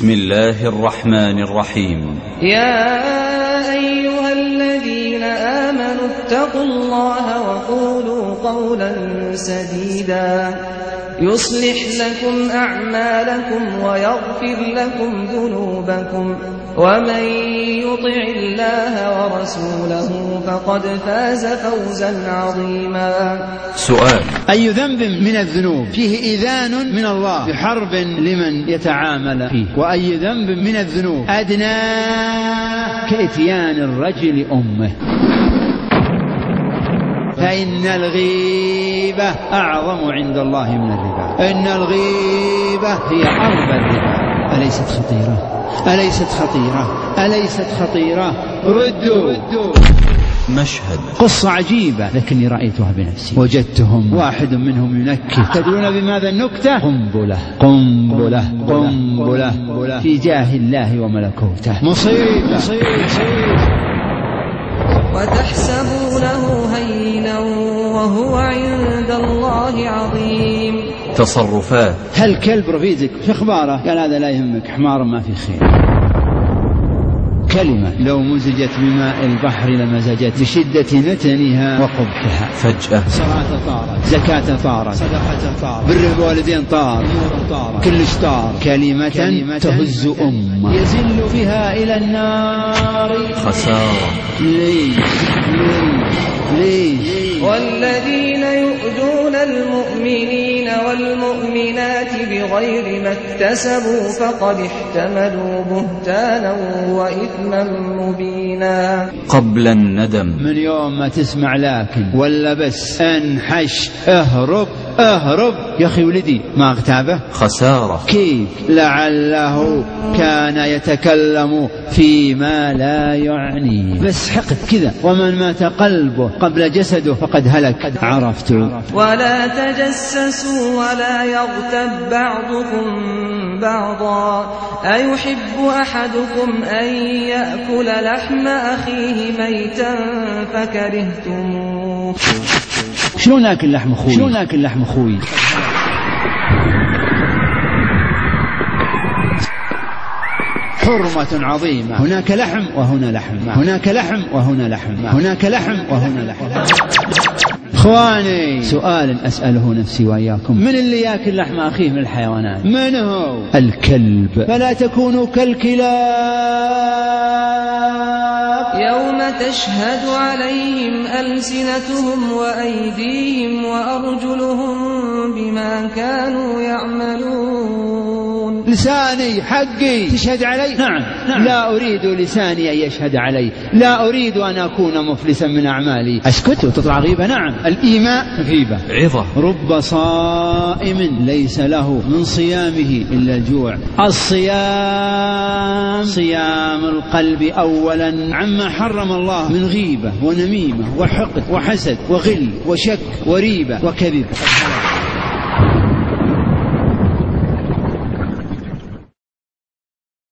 بسم الله الرحمن الرحيم. يا أيها الذين آمنوا اتقوا الله وقولوا قولا سديدا. يصلح لكم أعمالكم ويغفر لكم ذنوبكم ومن يطع الله ورسوله فقد فاز فوزا عظيما. سؤال. أي ذنب من الذنوب؟ فيه إذان من الله بحرب لمن يتعامل. فيه. وأي ذنب من الذنوب؟ أدنى كإتيان الرجل أمه. فإن الغيبة أعظم عند الله من الربا. إن الغيبة هي أربى الربا. أليست خطيرة؟ أليست خطيرة؟ أليست خطيرة؟ ردوا. مشهد. قصة عجيبة لكني رأيتها بنفسي. وجدتهم. واحد منهم ينكت تدرون بماذا النكتة؟ قنبلة. قنبلة. قنبلة. في جاه الله وملكوته. مصيبة. مصيبة. وتحسبونه هينا وهو عند الله عظيم. تصرفات. هل كلب رفيقك في أخباره؟ قال هذا لا يهمك حمار ما في خير. كلمة. لو مزجت بماء البحر لمزجت بشدة نتنها وقبحها. فجأة. صلاة طارت. زكاة طارت. صدقة طارت. بر الوالدين طار. طار كلش طار. كلمة, كلمة تهز أمة. يزل بها إلى النار. خسارة. ليش؟ ليش؟ ليش؟ والذين المؤمنين والمؤمنات بغير ما اكتسبوا فقد احتملوا بهتانا وإثما مبينا. قبل الندم. من يوم ما تسمع لكن ولا بس أنحش اهرب. اهرب يا أخي ولدي ما أغتابه؟ خسارة. كيف؟ لعله كان يتكلم فيما لا يعنيه بس حقد كذا. ومن مات قلبه قبل جسده فقد هلك. عرفت. ولا تجسسوا ولا يغتب بعضكم بعضا. أيحب أحدكم أن يأكل لحم أخيه ميتا فكرهتموه. شلون ناكل لحم أخوي شلون ناكل لحم أخوي حرمة عظيمة. هناك لحم وهنا لحم. هناك لحم وهنا لحم. هناك لحم وهنا لحم. إخواني. سؤال أسأله نفسي وإياكم. من اللي ياكل لحم أخيه من الحيوانات؟ من هو؟ الكلب. فلا تكونوا كالكلاب. يوم تشهد عليهم ألسنتهم وأيديهم وأرجلهم بما كانوا يعملون. لساني حقي. تشهد علي؟ نعم, نعم. لا أريد لساني أن يشهد علي. لا أريد أن أكون مفلسا من أعمالي. أسكت وتطلع غيبة نعم. الإيماء غيبة. عظة. رب صائم ليس له من صيامه إلا الجوع. الصيام. صيام القلب أولا. عما حرم الله من غيبة ونميمة وحقد وحسد وغل وشك وريبة وكذب.